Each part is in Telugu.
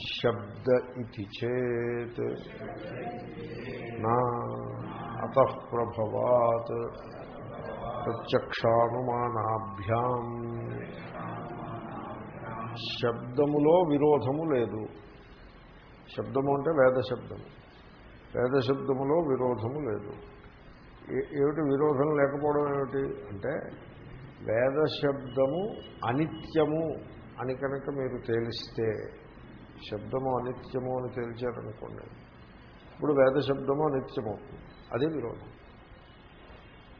శబ్ద ఇది చేత్. నా అత ప్రభవాత్. ప్రత్యక్షానుమానాభ్యాం. శబ్దములో విరోధము లేదు. శబ్దము అంటే వేదశబ్దము వేదశబ్దములో విరోధము లేదు. ఏమిటి విరోధం లేకపోవడం ఏమిటి? అంటే వేదశబ్దము అనిత్యము అని కనుక మీరు తేలిస్తే శబ్దము అనిత్యము అని తేల్చారనుకోండి. ఇప్పుడు వేద శబ్దము అనిత్యము. అదే విరోధం.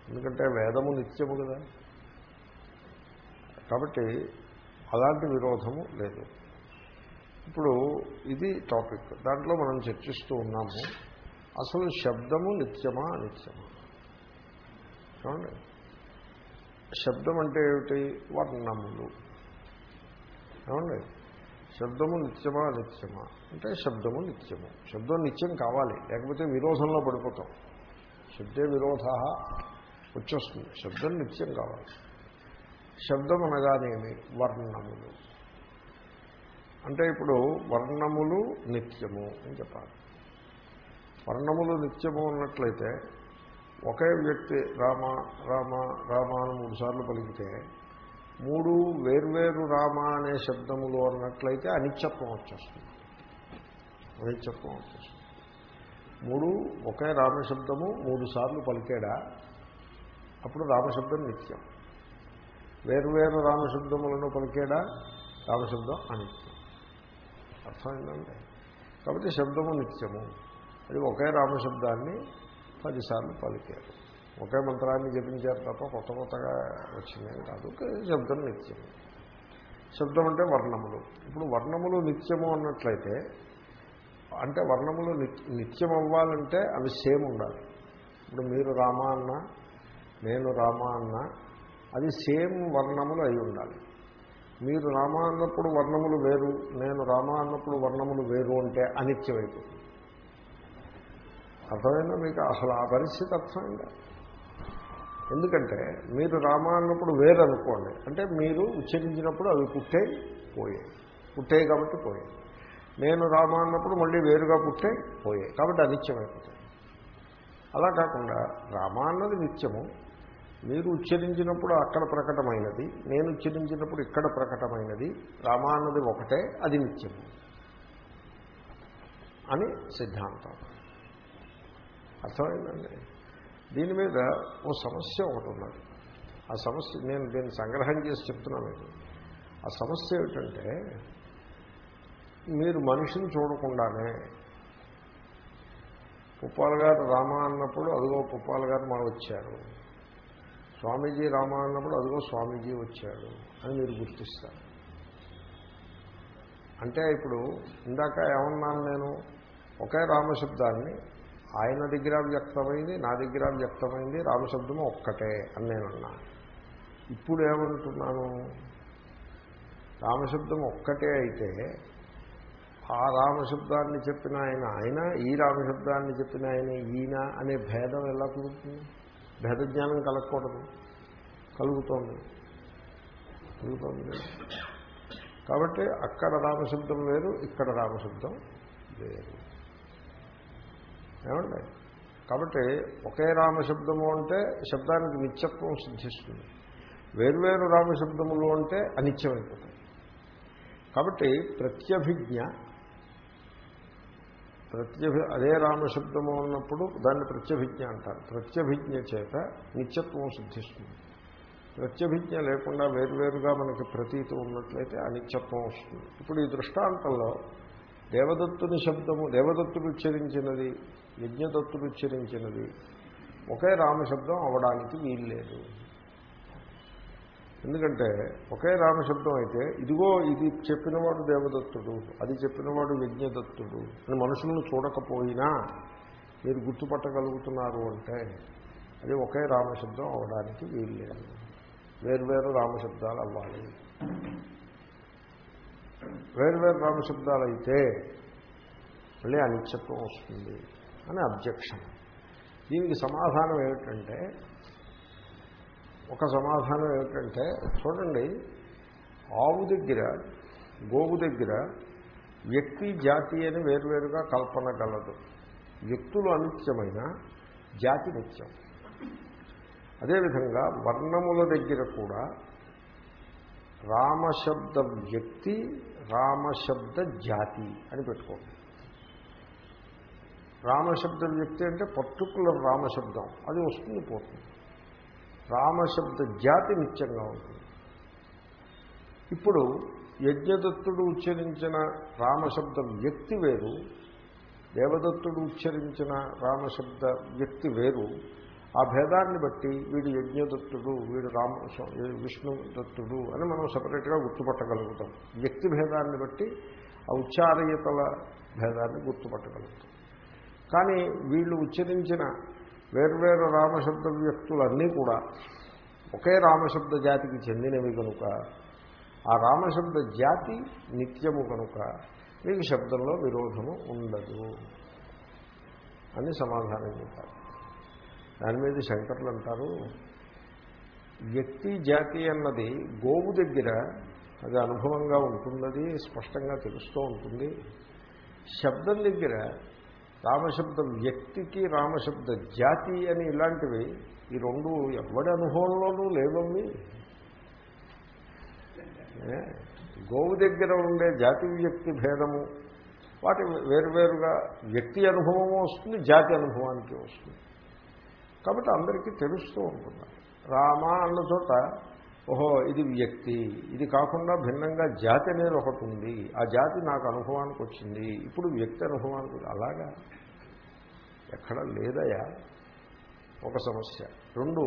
ఎందుకంటే వేదము నిత్యము కదా. కాబట్టి అలాంటి విరోధము లేదు. ఇప్పుడు ఇది టాపిక్. దాంట్లో మనం చర్చిస్తూ ఉన్నాము. అసలు శబ్దము నిత్యమా అనిత్యమా? చూడండి శబ్దం అంటే ఏమిటి? వర్ణములు. ఏమండి? శబ్దము నిత్యమా నిత్యమా? అంటే శబ్దము నిత్యము. శబ్దం నిత్యం కావాలి. లేకపోతే విరోధంలో పడిపోతాం. శబ్దే విరోధ వచ్చేస్తుంది. శబ్దం నిత్యం కావాలి. శబ్దం అనగానేమి? వర్ణములు. అంటే ఇప్పుడు వర్ణములు నిత్యము అని చెప్పాలి. వర్ణములు నిత్యము అన్నట్లయితే ఒకే వ్యక్తి రామ రామ రామ అని మూడుసార్లు పలికితే మూడు వేర్వేరు రామ అనే శబ్దములు అన్నట్లయితే అనిత్యత్వం వచ్చేస్తుంది. అనిత్యత్వం వచ్చేస్తుంది. మూడు ఒకే రామశబ్దము మూడు సార్లు పలికేడా? అప్పుడు రామశబ్దం నిత్యం. వేర్వేరు రామశబ్దములను పలికేడా? రామశబ్దం అనిత్యం. అర్థమైందండి కాబట్టి శబ్దము నిత్యము. అది ఒకే రామశబ్దాన్ని పదిసార్లు పలికారు. ఒకే మంత్రాన్ని జపించారు తప్ప కొత్త కొత్తగా వచ్చిందేం కాదు. శబ్దం నిత్యం. శబ్దం అంటే వర్ణములు. ఇప్పుడు వర్ణములు నిత్యము అన్నట్లయితే అంటే వర్ణములు నిత్యం అవ్వాలంటే అవి సేమ్ ఉండాలి. ఇప్పుడు మీరు రామ అన్న నేను రామ అన్న అది సేమ్ వర్ణములు అయి ఉండాలి. మీరు రామ అన్నప్పుడు వర్ణములు వేరు నేను రామ అన్నప్పుడు వర్ణములు వేరు అంటే అనిత్యమైపోతుంది. అర్థమైందా మీకు? అసలు ఆ పరిస్థితి అర్థమైందా? ఎందుకంటే మీరు రామ అన్నప్పుడు వేరు అనుకోండి అంటే మీరు ఉచ్చరించినప్పుడు అవి పుట్టే పోయాయి పుట్టాయి కాబట్టి పోయాయి నేను రామ అన్నప్పుడు మళ్ళీ వేరుగా పుట్టే పోయాయి కాబట్టి అనిత్యమైపోతాయి. అలా కాకుండా రామ అన్నది నిత్యము. మీరు ఉచ్చరించినప్పుడు అక్కడ ప్రకటమైనది. నేను ఉచ్చరించినప్పుడు ఇక్కడ ప్రకటమైనది. రామ అన్నది ఒకటే అది నిత్యము. అని సిద్ధాంతం. అర్థమైందండి? దీని మీద ఓ సమస్య ఒకటి ఉన్నది. ఆ సమస్య నేను దీన్ని సంగ్రహం చేసి చెప్తున్నాను ఆ సమస్య ఏమిటంటే మీరు మనిషిని చూడకుండానే పుప్పాల గారు రామ అన్నప్పుడు అదిగో పుప్పాల గారు మా వచ్చారు. స్వామీజీ రామ అన్నప్పుడు అదిగో స్వామీజీ వచ్చాడు అని మీరు గుర్తిస్తారు. అంటే ఇప్పుడు ఇందాక ఏమన్నాను నేను? ఒకే రామశబ్దాన్ని ఆయన దగ్గర వ్యక్తమైంది నా దగ్గర వ్యక్తమైంది రామశబ్దము ఒక్కటే అని నేను ఇప్పుడు ఏమంటున్నాను రామశబ్దం ఒక్కటే అయితే ఆ రామశబ్దాన్ని చెప్పిన ఆయన ఆయన ఈ రామశబ్దాన్ని చెప్పిన ఆయన ఈయన అనే భేదం ఎలా కుదురుతుంది? భేదజ్ఞానం కలగకూడదు. కలుగుతోంది. కలుగుతోంది. కాబట్టి అక్కడ రామశబ్దం వేరు ఇక్కడ రామశబ్దం వేరు. ఏమండి? కాబట్టి ఒకే రామశబ్దము అంటే శబ్దానికి నిత్యత్వం సిద్ధిస్తుంది. వేర్వేరు రామశబ్దములు అంటే అనిత్యమైపోతాయి. కాబట్టి ప్రత్యభిజ్ఞ ప్రత్యభి అదే రామశబ్దము ఉన్నప్పుడు దాన్ని ప్రత్యభిజ్ఞ అంటారు. ప్రత్యభిజ్ఞ చేత నిత్యత్వం సిద్ధిస్తుంది. ప్రత్యభిజ్ఞ లేకుండా వేరువేరుగా మనకి ప్రతీతి ఉన్నట్లయితే అనిత్యత్వం వస్తుంది. ఇప్పుడు ఈ దృష్టాంతంలో దేవదత్తుని శబ్దము దేవదత్తుడు ఉచ్చరించినది యజ్ఞదత్తుడు ఉచ్చరించినది. ఒకే రామశబ్దం అవడానికి వీల్లేదు. ఎందుకంటే ఒకే రామశబ్దం అయితే ఇదిగో ఇది చెప్పినవాడు దేవదత్తుడు అది చెప్పినవాడు యజ్ఞదత్తుడు అని మనుషులను చూడకపోయినా మీరు గుర్తుపట్టగలుగుతున్నారు అంటే అది ఒకే రామశబ్దం అవడానికి వీలు లేదు రామశబ్దాలు అవ్వాలి. వేర్వేరు రామశబ్దాలు అయితే మళ్ళీ అనిత్యత్వం వస్తుంది. అని అబ్జెక్షన్. దీనికి సమాధానం ఏమిటంటే ఒక సమాధానం ఏమిటంటే చూడండి ఆవు దగ్గర గోవు దగ్గర వ్యక్తి జాతి అని వేరువేరుగా కల్పన గలదు. వ్యక్తులు అనిత్యమైన జాతి నిత్యం. అదేవిధంగా వర్ణముల దగ్గర కూడా రామశబ్ద వ్యక్తి రామశబ్ద జాతి అని పెట్టుకోండి. రామశబ్ద వ్యక్తి అంటే పర్టికులర్ రామశబ్దం. అది వస్తుంది పోతుంది. రామశబ్ద జాతి నిత్యంగా ఉంటుంది. ఇప్పుడు యజ్ఞదత్తుడు ఉచ్చరించిన రామశబ్ద వ్యక్తి వేరు దేవదత్తుడు ఉచ్చరించిన రామశబ్ద వ్యక్తి వేరు. ఆ భేదాన్ని బట్టి వీడు యజ్ఞదత్తుడు వీడు రామ విష్ణుదత్తుడు అని మనం సపరేట్గా గుర్తుపట్టగలుగుతాం. వ్యక్తి భేదాన్ని బట్టి ఆ ఉచ్చారయతల భేదాన్ని గుర్తుపట్టగలుగుతాం. కానీ వీళ్ళు ఉచ్చరించిన వేర్వేరు రామశబ్ద వ్యక్తులన్నీ కూడా ఒకే రామశబ్ద జాతికి చెందినవి కనుక ఆ రామశబ్ద జాతి నిత్యము కనుక మీకు శబ్దంలో విరోధము ఉండదు అని సమాధానం చెప్పారు. దాని మీద శంకర్లు అంటారు వ్యక్తి జాతి అన్నది గోవు దగ్గర అది అనుభవంగా ఉంటున్నది స్పష్టంగా తెలుస్తూ ఉంటుంది. శబ్దం దగ్గర రామశబ్దం వ్యక్తికి రామశబ్ద జాతి అని ఇలాంటివి ఈ రెండు ఎవడి అనుభవంలోనూ లేవమ్మి? గోవు దగ్గర ఉండే జాతి వ్యక్తి భేదము వాటి వేరువేరుగా వ్యక్తి అనుభవం వస్తుంది జాతి అనుభవానికి వస్తుంది. కాబట్టి అందరికీ తెలుస్తూ ఉంటుంది. రామ అన్న చోట ఓహో ఇది వ్యక్తి. ఇది కాకుండా భిన్నంగా జాతి అనేది ఒకటి ఉంది. ఆ జాతి నాకు అనుభవానికి వచ్చింది. ఇప్పుడు వ్యక్తి అనుభవానికి అలాగా? ఎక్కడ లేదయా? ఒక సమస్య. రెండు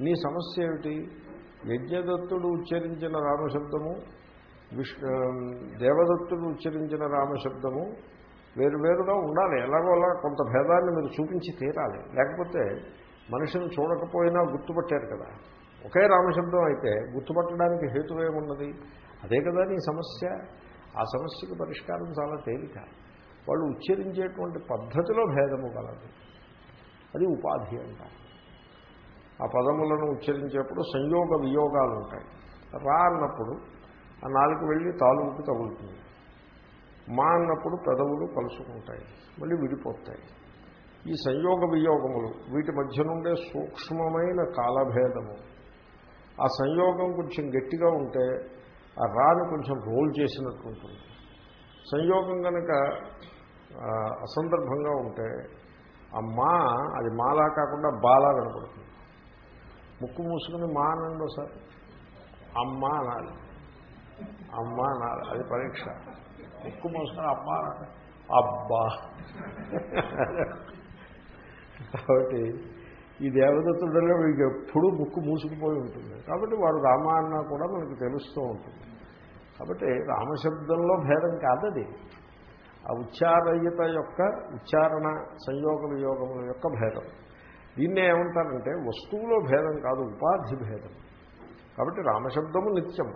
నీ సమస్య ఏమిటి? యజ్ఞదత్తుడు ఉచ్చరించిన రామశబ్దము విష్ణు దేవదత్తుడు ఉచ్చరించిన రామశబ్దము వేరువేరుగా ఉండాలి. ఎలాగో అలా కొంత భేదాన్ని మీరు చూపించి తీరాలి. లేకపోతే మనిషిని చూడకపోయినా గుర్తుపట్టారు కదా. ఒకే రామశబ్దం అయితే గుర్తుపట్టడానికి హేతువేమున్నది అదే కదా నీ సమస్య. ఆ సమస్యకు పరిష్కారం చాలా తేలిక. వాళ్ళు ఉచ్చరించేటువంటి పద్ధతిలో భేదము కలదు. అది ఉపాధి అంటారు. ఆ పదములను ఉచ్చరించేప్పుడు సంయోగ వియోగాలు ఉంటాయి. రా అన్నప్పుడు ఆ నాలుగు వెళ్ళి తాలూకు తగులుతుంది. మా అన్నప్పుడు పెదవులు కలుసుకుంటాయి. మళ్ళీ విడిపోతాయి. ఈ సంయోగ వియోగములు వీటి మధ్య నుండే సూక్ష్మమైన కాలభేదము. ఆ సంయోగం కొంచెం గట్టిగా ఉంటే ఆ రాను కొంచెం రోల్ చేసినట్టు ఉంటుంది. సంయోగం కనుక అసందర్భంగా ఉంటే ఆ మా అది మాలా కాకుండా బాలా కనపడుతుంది ముక్కు మూసుకుని మా అనండి ఒకసారి. అమ్మ అనాలి. అమ్మ అనాలి. అది పరీక్ష. ముక్కు మూసుకుని అమ్మ అనాలి. అబ్బా. కాబట్టి ఈ దేవదత్తుడలో వీడికి ఎప్పుడూ ముక్కు మూసుకుపోయి ఉంటుంది. కాబట్టి వాడు రామ కూడా మనకు తెలుస్తూ ఉంటుంది. కాబట్టి రామశబ్దంలో భేదం కాదది. ఆ ఉచ్చారయ్యత యొక్క ఉచ్చారణ సంయోగ వియోగముల యొక్క భేదం. దీన్నే ఏమంటారంటే వస్తువులో భేదం కాదు ఉపాధి భేదం. కాబట్టి రామశబ్దము నిత్యం.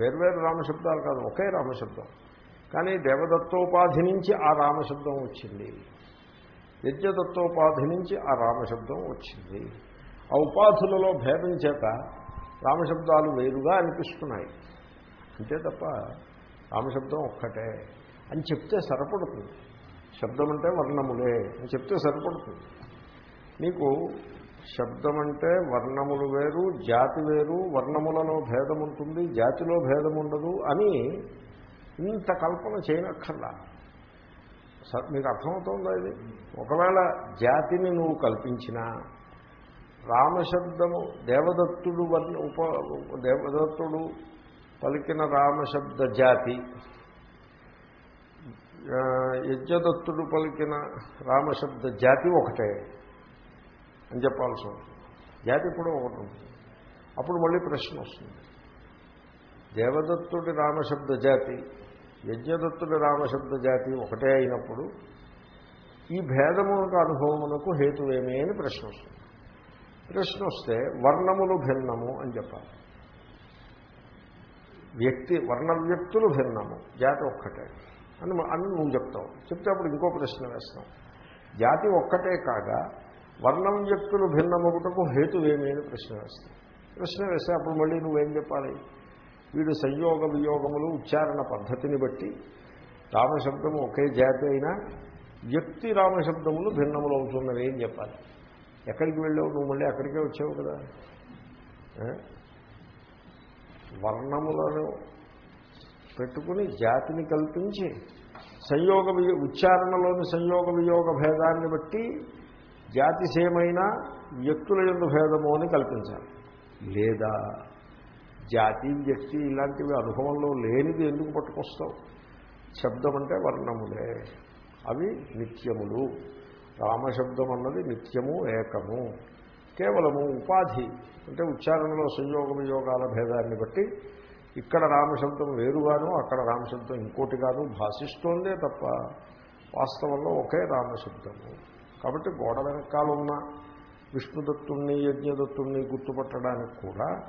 వేర్వేరు రామశబ్దాలు కాదు ఒకే రామశబ్దం. కానీ దేవదత్తోపాధి నుంచి ఆ రామశబ్దం వచ్చింది. యజ్ఞదత్తోపాధి నుంచి ఆ రామశబ్దం వచ్చింది. ఆ ఉపాధులలో భేదం చేత రామశబ్దాలు వేరుగా అనిపిస్తున్నాయి. అంతే తప్ప రామశబ్దం ఒక్కటే అని చెప్తే సరిపడుతుంది. శబ్దం అంటే వర్ణములే అని చెప్తే సరిపడుతుంది. నీకు శబ్దం అంటే వర్ణములు వేరు జాతి వేరు వర్ణములలో భేదం ఉంటుంది జాతిలో భేదం ఉండదు అని ఇంత కల్పన చేయనక్కర్లా. మీకు అర్థమవుతుందా ఇది? ఒకవేళ జాతిని నువ్వు కల్పించినా రామశబ్దము దేవదత్తుడు వర్ణ ఉప దేవదత్తుడు పలికిన రామశబ్ద జాతి యజ్ఞదత్తుడు పలికిన రామశబ్ద జాతి ఒకటే అని చెప్పాల్సి ఉంటుంది. జాతి కూడా ఒకటి ఉంటుంది. అప్పుడు మళ్ళీ ప్రశ్న వస్తుంది. దేవదత్తుడి రామశబ్ద జాతి యజ్ఞదత్తుడు రామశబ్ద జాతి ఒకటే అయినప్పుడు ఈ భేదమునకు అనుభవమునకు హేతువేమే అని ప్రశ్న వస్తుంది. ప్రశ్న వస్తే వర్ణములు భిన్నము అని చెప్పాలి. వ్యక్తి వర్ణ వ్యక్తులు భిన్నము జాతి ఒక్కటే. అని అని నువ్వు చెప్తావు. చెప్తే అప్పుడు ఇంకో ప్రశ్న వేస్తాం జాతి ఒక్కటే కాగా వర్ణం వ్యక్తులు భిన్నమగుటకు హేతువేమి అని ప్రశ్న వేస్తాం ప్రశ్న వేస్తే అప్పుడు మళ్ళీ నువ్వేం చెప్పాలి? వీడు సంయోగ వియోగములు ఉచ్చారణ పద్ధతిని బట్టి రామశబ్దము ఒకే జాతి అయినా వ్యక్తి రామశబ్దములు భిన్నములు అవుతున్నవి ఏం చెప్పాలి. ఎక్కడికి వెళ్ళావు? నువ్వు మళ్ళీ అక్కడికే వచ్చావు కదా. వర్ణములను పెట్టుకుని జాతిని కల్పించి సంయోగ ఉచ్చారణలోని సంయోగ వియోగ భేదాన్ని బట్టి జాతి సేమైనా వ్యక్తుల యొక్క భేదము అని కల్పించాలి. లేదా జాతి వ్యక్తి ఇలాంటివి అనుభవంలో లేనిది ఎందుకు పట్టుకొస్తావు? శబ్దం అంటే వర్ణములే. అవి నిత్యములు. రామశబ్దం అన్నది నిత్యము ఏకము. కేవలము ఉపాధి. అంటే ఉచ్చారణలో సంయోగ వియోగాల భేదాన్ని బట్టి ఇక్కడ రామశబ్దం వేరుగాను అక్కడ రామశబ్దం ఇంకోటిగాను భాషిస్తోందే తప్ప వాస్తవంలో ఒకే రామశబ్దము. కాబట్టి గోడ వెనకాల ఉన్న విష్ణుదత్తుణ్ణి యజ్ఞదత్తుణ్ణి గుర్తుపట్టడానికి కూడా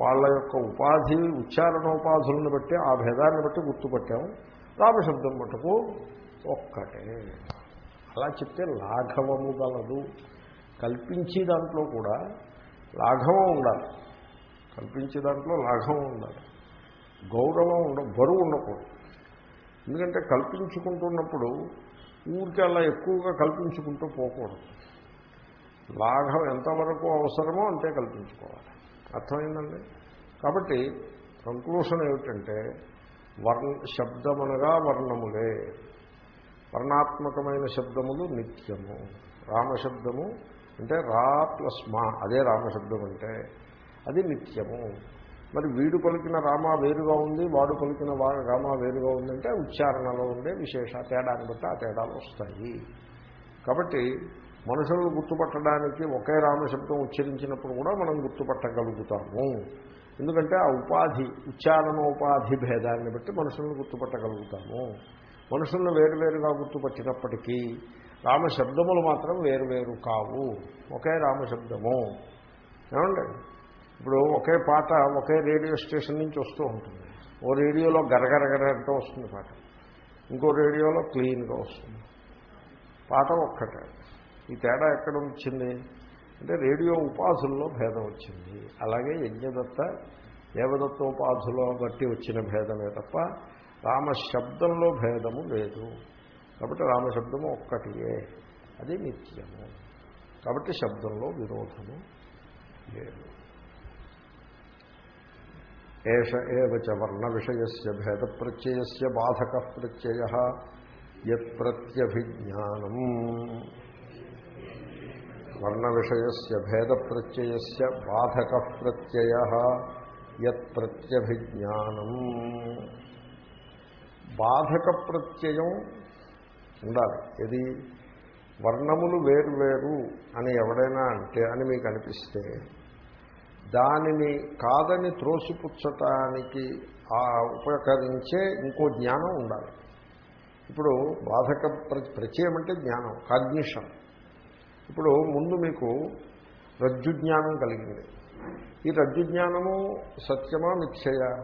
వాళ్ళ యొక్క ఉపాధి ఉచ్చారణోపాధులను బట్టి ఆ భేదాన్ని బట్టి గుర్తుపట్టాము. రామశబ్దం మటుకు ఒక్కటే. అలా చెప్తే లాఘవము గలదు. కల్పించే దాంట్లో కూడా లాఘవం ఉండాలి. కల్పించే దాంట్లో లాఘవం ఉండాలి. గౌరవం ఉండ బరువు ఉండకూడదు. ఎందుకంటే కల్పించుకుంటున్నప్పుడు ఊరికి అలా ఎక్కువగా కల్పించుకుంటూ పోకూడదు. లాఘం ఎంతవరకు అవసరమో అంతే కల్పించుకోవాలి. అర్థమైందండి? కాబట్టి కంక్లూషన్ ఏమిటంటే వర్ణ శబ్దమనగా వర్ణములే. వర్ణాత్మకమైన శబ్దములు నిత్యము. రామశబ్దము అంటే రా ప్లస్ మా అదే రామశబ్దం అంటే అది నిత్యము. మరి వీడు పలికిన రామ వేరుగా ఉంది వాడు పలికిన వా రామ వేరుగా ఉందంటే ఉచ్చారణలో ఉండే విశేష తేడాన్ని బట్టి ఆ తేడాలు వస్తాయి. కాబట్టి మనుషులను గుర్తుపట్టడానికి ఒకే రామశబ్దం ఉచ్చరించినప్పుడు కూడా మనం గుర్తుపట్టగలుగుతాము. ఎందుకంటే ఆ ఉపాధి ఉచ్చారణోపాధి భేదాన్ని బట్టి మనుషులను గుర్తుపట్టగలుగుతాము. మనుషులను వేరువేరుగా గుర్తుపట్టినప్పటికీ రామశబ్దములు మాత్రం వేరువేరు కావు. ఒకే రామశబ్దము. ఏమండి? ఇప్పుడు ఒకే పాట ఒకే రేడియో స్టేషన్ నుంచి వస్తూ ఉంటుంది. ఓ రేడియోలో గరగరగరంటూ వస్తుంది పాట. ఇంకో రేడియోలో క్లీన్గా వస్తుంది. పాట ఒక్కటే. ఈ తేడా ఎక్కడ వచ్చింది? అంటే రేడియో ఉపాధుల్లో భేదం వచ్చింది. అలాగే యజ్ఞదత్త దేవదత్తోపాధులో బట్టి వచ్చిన భేదమే తప్ప రామశబ్దంలో భేదము లేదు. కాబట్టి రామశబ్దము ఒక్కటియే. అది నిత్యము. కాబట్టి శబ్దంలో విరోధము లేదు. ఏష ఏవచ వర్ణ విషయస్ భేద ప్రత్యయస్ బాధక ప్రత్యయ ప్రత్యభిజ్ఞానం వర్ణ విషయస్య భేద ప్రత్యయస్య బాధక ప్రత్యయ యత్ ప్రత్యభిజ్ఞానం బాధక ప్రత్యయం ఉండాలి. ఇది వర్ణములు వేరు అని ఎవడైనా అంటే అని మీకు అనిపిస్తే దానిని కాదని త్రోసిపుచ్చటానికి ఉపకరించే ఇంకో జ్ఞానం ఉండాలి. ఇప్పుడు బాధక ప్రత్యయం అంటే జ్ఞానం కాగ్నిషన్. ఇప్పుడు ముందు మీకు రజ్జు జ్ఞానం కలిగింది. ఈ రజ్జు జ్ఞానము సత్యమా మిథ్యయా?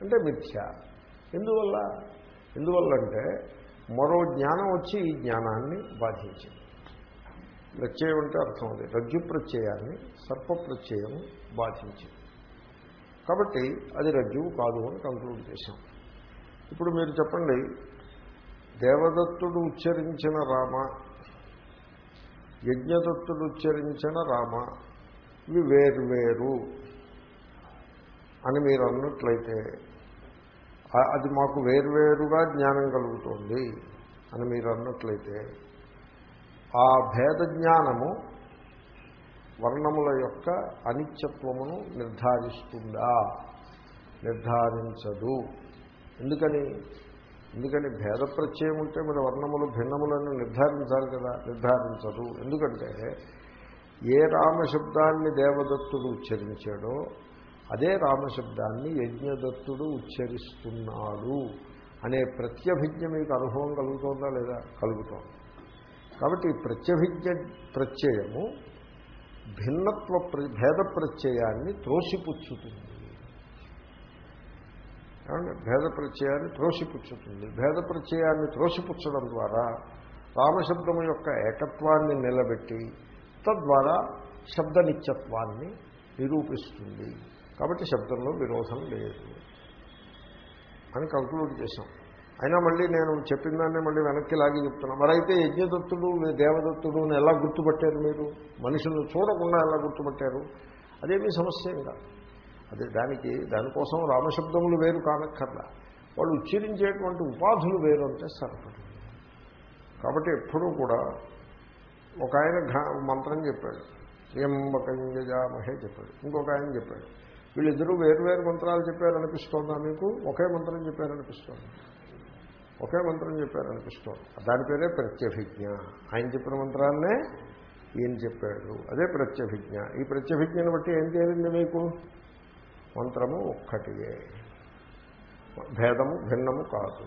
అంటే మిథ్య. ఎందువల్ల? ఎందువల్లంటే మరో జ్ఞానం వచ్చి ఈ జ్ఞానాన్ని బాధించింది. ప్రత్యయం అంటే అర్థం అది. రజ్జు ప్రత్యయాన్ని సర్ప ప్రత్యయం బాధించింది. కాబట్టి అది రజ్జువు కాదు అని కంక్లూడ్ చేశాం. ఇప్పుడు మీరు చెప్పండి దేవదత్తుడు ఉచ్చరించిన రామ యజ్ఞదత్తుడు ఉచ్చరించిన రామ ఇవి వేర్వేరు అని మీరు అన్నట్లయితే అది మాకు వేరువేరుగా జ్ఞానం కలుగుతుంది అని మీరు అన్నట్లయితే ఆ భేద జ్ఞానము వర్ణముల యొక్క అనిత్యత్వమును నిర్ధారిస్తుందా? నిర్ధారించదు. ఎందుకని? ఎందుకని భేద ప్రత్యయం ఉంటే మరి వర్ణములు భిన్నములను నిర్ధారించాలి కదా నిర్ధారించదు ఎందుకంటే ఏ రామశబ్దాన్ని దేవదత్తుడు ఉచ్చరించాడో అదే రామశబ్దాన్ని యజ్ఞదత్తుడు ఉచ్చరిస్తున్నాడు అనే ప్రత్యభిజ్ఞ మీకు అనుభవం కలుగుతోందా లేదా? కలుగుతోంది. కాబట్టి ప్రత్యభిజ్ఞ ప్రత్యయము భిన్నత్వ ప్ర- భేద ప్రత్యయాన్ని త్రోసిపుచ్చుతుంది. ఏమంటే భేద ప్రత్యయాన్ని త్రోసిపుచ్చుతుంది. భేద ప్రత్యయాన్ని త్రోసిపుచ్చడం ద్వారా రామశబ్దం యొక్క ఏకత్వాన్ని నిలబెట్టి తద్వారా శబ్ద నిత్యత్వాన్ని నిరూపిస్తుంది. కాబట్టి శబ్దంలో విరోధం లేదు. అని కంక్లూడ్ చేశాం. అయినా మళ్ళీ నేను చెప్పిన దాన్ని మళ్ళీ వెనక్కి లాగి చెప్తున్నా. మరైతే యజ్ఞదత్తుడు దేవదత్తుడు ఎలా గుర్తుపట్టారు మీరు? మనుషులను చూడకుండా ఎలా గుర్తుపట్టారు? అదేమీ సమస్య కాదు. అదే దానికి దానికోసం రామశబ్దములు వేరు కానక్కర్లా. వాళ్ళు ఉచ్చరించేటువంటి ఉపాధులు వేరు అంటే సరిపడి కాబట్టి ఎప్పుడూ కూడా ఒక ఆయన మంత్రం చెప్పాడు. త్ర్యంబకంజామహే చెప్పాడు. ఇంకొక ఆయన చెప్పాడు. వీళ్ళిద్దరూ వేరు వేరు మంత్రాలు చెప్పారనిపిస్తోందా మీకు? ఒకే మంత్రం చెప్పారనిపిస్తోంది? ఒకే మంత్రం చెప్పారనిపిస్తోంది? దాని పేరే ప్రత్యభిజ్ఞ. ఆయన చెప్పిన మంత్రాన్నే ఈయన చెప్పాడు. అదే ప్రత్యభిజ్ఞ. ఈ ప్రత్యభిజ్ఞను బట్టి ఏం తేలింది మీకు? మంత్రము ఒక్కటియే. భేదము భిన్నము కాదు.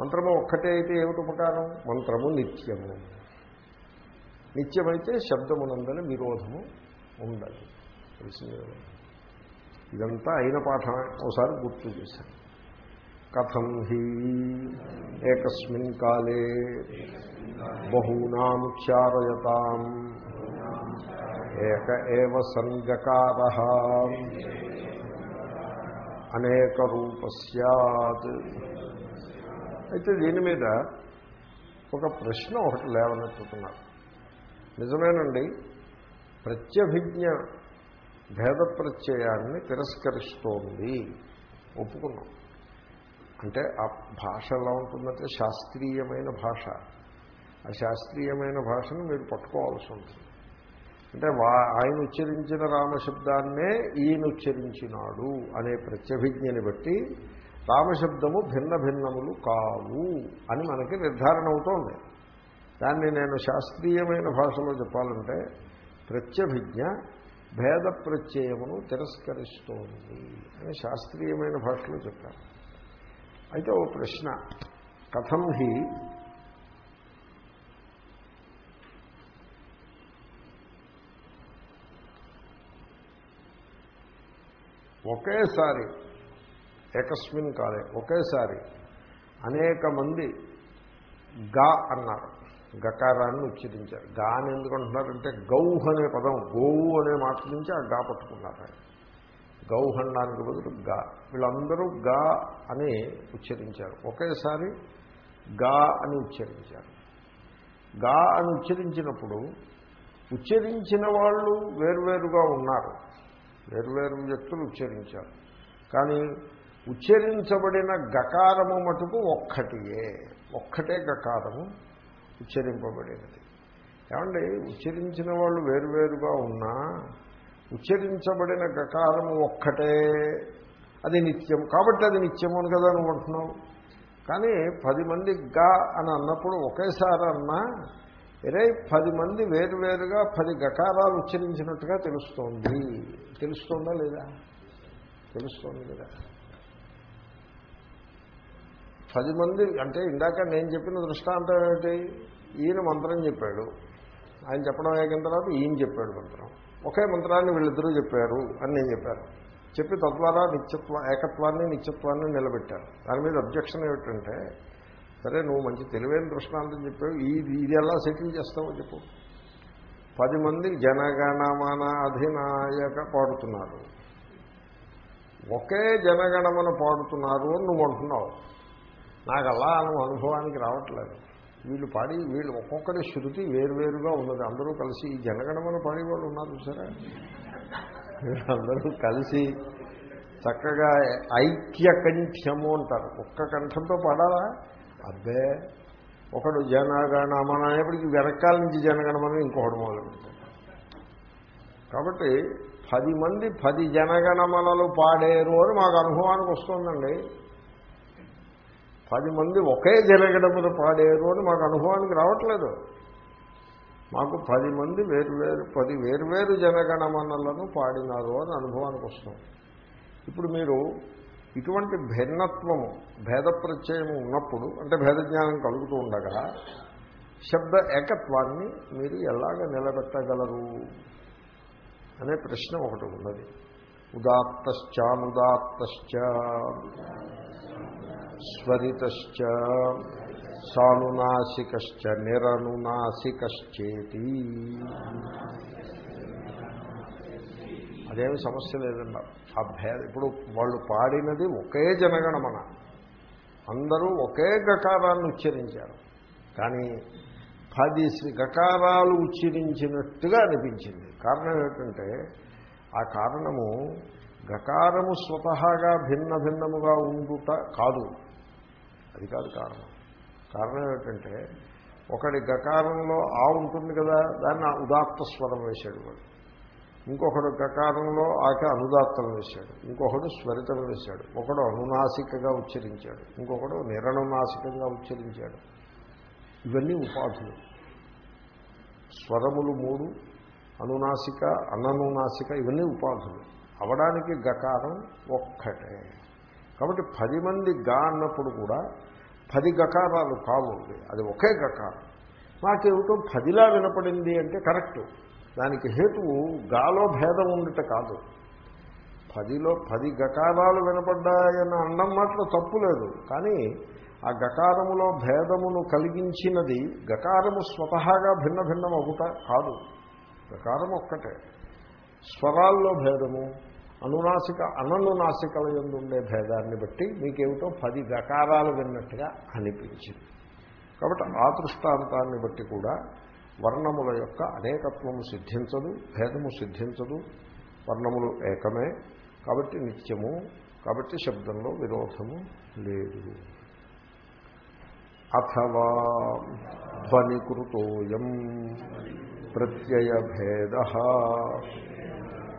మంత్రము ఒక్కటే అయితే ఏమిటి ఉపకారం? మంత్రము నిత్యము. నిత్యమైతే శబ్దమునందని విరోధము ఉండదు. తెలిసింది? ఇదంతా అయిన పాఠమే. ఒకసారి గుర్తు చేశాను. కథం హి ఏకస్మిన్ కాలే బహూనాం ఏక ఏవ సంగకార అనేక రూప సత్ అయితే దీని మీద ఒక ప్రశ్న ఒకటి లేవనెత్తుతున్నారు. నిజమేనండి ప్రత్యభిజ్ఞ భేద ప్రత్యయాన్ని తిరస్కరిస్తోంది. ఒప్పుకున్నాం. అంటే ఆ భాష ఎలా ఉంటుందంటే శాస్త్రీయమైన భాష. ఆ శాస్త్రీయమైన భాషను మీరు పట్టుకోవాల్సి ఉంటుంది. అంటే వా ఆయన ఉచ్చరించిన రామశబ్దాన్నే ఈయన ఉచ్చరించినాడు అనే ప్రత్యభిజ్ఞని బట్టి రామశబ్దము భిన్న భిన్నములు కావు అని మనకి నిర్ధారణ అవుతోంది. దాన్ని నేను శాస్త్రీయమైన భాషలో చెప్పాలంటే ప్రత్యభిజ్ఞ భేద ప్రత్యయమును తిరస్కరిస్తోంది అని శాస్త్రీయమైన భాషలో చెప్పాను అయితే ఓ ప్రశ్న. కథం హి ఒకేసారి ఏకస్మిన్ కాలే ఒకేసారి అనేక మంది గా అన్నారు. గకారాన్ని ఉచ్చరించారు గా అని ఎందుకంటున్నారంటే గౌహ్ అనే పదం గోవు అనే మాట నుంచి ఆ గా పట్టుకున్నారు ఆయన. గౌహ్ అనడానికి బదులు గా. వీళ్ళందరూ గా అని ఉచ్చరించారు ఒకేసారి గా అని ఉచ్చరించారు గా అని ఉచ్చరించినప్పుడు ఉచ్చరించిన వాళ్ళు వేరువేరుగా ఉన్నారు. వేరువేరు వ్యక్తులు ఉచ్చరించారు. కానీ ఉచ్చరించబడిన గకారము మటుకు ఒక్కటియే. ఒక్కటే గకారము ఉచ్చరింపబడినది. ఏమండి? ఉచ్చరించిన వాళ్ళు వేరువేరుగా ఉన్నా ఉచ్చరించబడిన గకారము ఒక్కటే. అది నిత్యం. కాబట్టి అది నిత్యము అని కదా నువ్వు అంటున్నావు. కానీ పది మంది గా అని అన్నప్పుడు ఒకేసారి అన్నా అరే పది మంది వేరువేరుగా పది గకారాలు ఉచ్చరించినట్టుగా తెలుస్తోంది. తెలుస్తోందా లేదా? తెలుస్తోంది లేదా? పది మంది అంటే ఇందాక నేను చెప్పిన దృష్టాంతం ఏమిటి? ఈయన మంత్రం చెప్పాడు. ఆయన చెప్పడం అయిన తర్వాత ఈయన చెప్పాడు మంత్రం. ఒకే మంత్రాన్ని వీళ్ళిద్దరూ చెప్పారు అని నేను చెప్పాను. చెప్పి తద్వారా నిత్యత్వ ఏకత్వాన్ని నిత్యత్వాన్ని నిలబెట్టారు. దాని మీద అబ్జెక్షన్ ఏమిటంటే సరే నువ్వు మంచి తెలివైన దృష్టాంతం చెప్పావు. ఇది ఇది ఎలా సెటిల్ చేస్తావో చెప్పు. పది మంది జనగణమన అధినాయక పాడుతున్నారు. ఒకే జనగణమన పాడుతున్నారు అని నువ్వు అంటున్నావు. నాకు అలా అనుభవానికి రావట్లేదు. వీళ్ళు పాడి వీళ్ళు ఒక్కొక్కరి శృతి వేరువేరుగా ఉన్నది. అందరూ కలిసి ఈ జనగణమన పాడేవాళ్ళు ఉన్నారు సరే అందరూ కలిసి చక్కగా ఐక్యకంఠ్యము అంటారు. ఒక్క కంఠంతో పాడాలా? అబ్బే ఒకడు జనగణమన అనేప్పటికీ వెనకాల నుంచి జనగణమనం ఇంకొకడు మొదలు పెడతాడు కాబట్టి పది మంది పది జనగణమనలు పాడేరు అని మాకు అనుభవానికి వస్తుందండి. పది మంది ఒకే జనగణమన పాడేరు అని మాకు అనుభవానికి రావట్లేదు. మాకు పది మంది వేరువేరు పది వేరువేరు జనగణమనలను పాడినారు అని అనుభవానికి వస్తుంది ఇప్పుడు మీరు ఇటువంటి భిన్నత్వము భేద ప్రత్యయము ఉన్నప్పుడు అంటే భేదజ్ఞానం కలుగుతూ ఉండగా శబ్ద ఏకత్వాన్ని మీరు ఎలాగ నిలబెట్టగలరు? అనే ప్రశ్న ఒకటి ఉన్నది. ఉదాత్తశ్చానుదాత్తశ్చ స్వరితశ్చ సానునాసికశ్చ నిరనునాసికశ్చేతి. అదేమి సమస్య లేదన్నారు ఆ భేద ఇప్పుడు వాళ్ళు పాడినది ఒకే జనగణమన. అందరూ ఒకే గకారాన్ని ఉచ్చరించారు. కానీ పది గకారాలు ఉచ్చరించినట్టుగా అనిపించింది. కారణం ఏమిటంటే ఆ కారణము గకారము స్వతహాగా భిన్న భిన్నముగా ఉండుట కాదు. అది కాదు కారణం. కారణం ఏమిటంటే ఒకటి గకారంలో ఆ ఉంటుంది కదా దాన్ని ఉదాత్త స్వరం వేశాడు వాడు. ఇంకొకడు గకారంలో ఆక అనుదాత్తం వేశాడు. ఇంకొకడు స్వరితం వేశాడు. ఒకడు అనునాసికగా ఉచ్చరించాడు. ఇంకొకడు నిరణునాసికంగా ఉచ్చరించాడు. ఇవన్నీ ఉపాధులు. స్వరములు మూడు అనునాసిక అననునాసిక ఇవన్నీ ఉపాధులు. అవడానికి గకారం ఒక్కటే. కాబట్టి పది మంది గా అన్నప్పుడు కూడా పది గకారాలు కావు. అది ఒకే గకారం. నాకేమిటో పదిలా వినపడింది అంటే కరెక్టు. దానికి హేతువు గాలో భేదం ఉండుట కాదు. పదిలో పది గకారాలు వినపడ్డాయని అన్నం మాత్రం తప్పు లేదు. కానీ ఆ గకారములో భేదమును కలిగించినది గకారము స్వతహాగా భిన్న భిన్నం అవుట కాదు. గకారం ఒక్కటే. స్వరాల్లో భేదము అనునాసిక అననునాసికల ఉండే భేదాన్ని బట్టి మీకేమిటో పది గకారాలు విన్నట్టుగా అనిపించింది. కాబట్టి ఆ దృష్టాంతాన్ని బట్టి కూడా వర్ణముల యొక్క అనేకత్వము సిద్ధించదు భేదము సిద్ధించదు వర్ణములు ఏకమే. కాబట్టి నిత్యము కాబట్టి శబ్దంలో విరోధము లేదు. అథవా ధ్వనికృతోయం ప్రత్యయభేద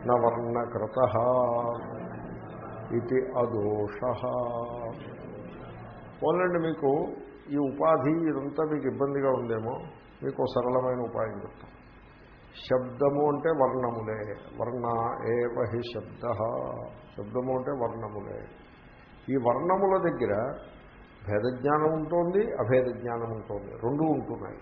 నవర్ణకృత ఇది అదోష. పోలండి మీకు ఈ ఉపాధి ఇదంతా మీకు ఇబ్బందిగా ఉందేమో? మీకు సరళమైన ఉపాయం చెప్తాం. శబ్దము అంటే వర్ణములే. వర్ణ ఏవ హి శబ్ద. శబ్దము అంటే వర్ణములే. ఈ వర్ణముల దగ్గర భేదజ్ఞానం ఉంటుంది అభేద జ్ఞానం ఉంటుంది. రెండు ఉంటున్నాయి.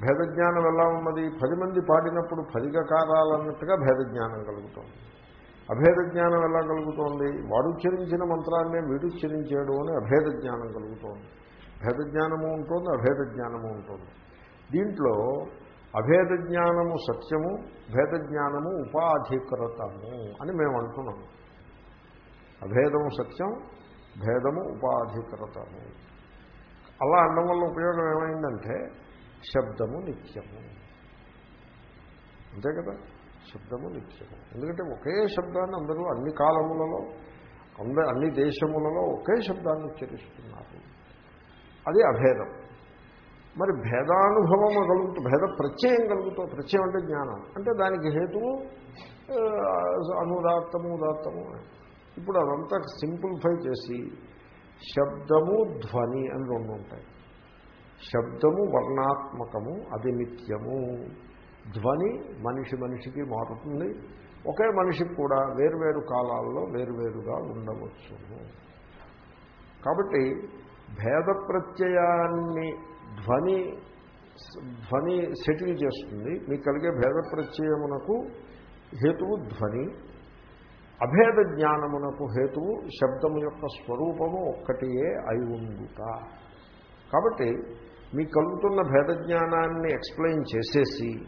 భేదజ్ఞానం ఎలా ఉన్నది? పది మంది పాడినప్పుడు పదిగ కారాలన్నట్టుగా భేదజ్ఞానం కలుగుతుంది. అభేద జ్ఞానం ఎలా కలుగుతోంది? వాడు ఉచ్చరించిన మంత్రాన్నే వీడు ఉచ్చరించాడు అని అభేద జ్ఞానం కలుగుతోంది. భేద జ్ఞానము ఉంటుంది అభేద జ్ఞానము ఉంటుంది. దీంట్లో అభేద జ్ఞానము సత్యము భేద జ్ఞానము ఉపాధికృతము అని మేము అంటున్నాం. అభేదము సత్యం భేదము ఉపాధికృతము. అలా అనడం వల్ల ఉపయోగం ఏమైందంటే శబ్దము నిత్యము. అంతే కదా? శబ్దము నిత్యము. ఎందుకంటే ఒకే శబ్దాన్ని అందరూ అన్ని కాలములలో అందరు అన్ని దేశములలో ఒకే శబ్దాన్ని ఉచ్చరిస్తున్నారు. అది అభేదం. మరి భేదానుభవం కలుగుతూ భేద ప్రత్యయం కలుగుతూ ప్రత్యయం అంటే జ్ఞానం. అంటే దానికి హేతువు అనుదాత్తము ఉదాత్తము ఇప్పుడు అదంతా సింప్లిఫై చేసి శబ్దము ధ్వని అని రెండు ఉంటాయి. శబ్దము వర్ణాత్మకము అది నిత్యము. ధ్వని మనిషి మనిషికి మారుతుంది. ఒకే మనిషికి కూడా వేరువేరు కాలాల్లో వేరువేరుగా ఉండవచ్చు కాబట్టి భేద ప్రత్యయాన్ని ధ్వని ధ్వని సెటిల్ చేస్తుంది. మీకు కలిగే భేద ప్రత్యయమునకు హేతువు ధ్వని అభేద జ్ఞానమునకు హేతువు శబ్దము యొక్క స్వరూపము ఒక్కటియే అయి ఉండుట. కాబట్టి మీ కలుగుతున్న భేద జ్ఞానాన్ని ఎక్స్ప్లెయిన్ చేసేసి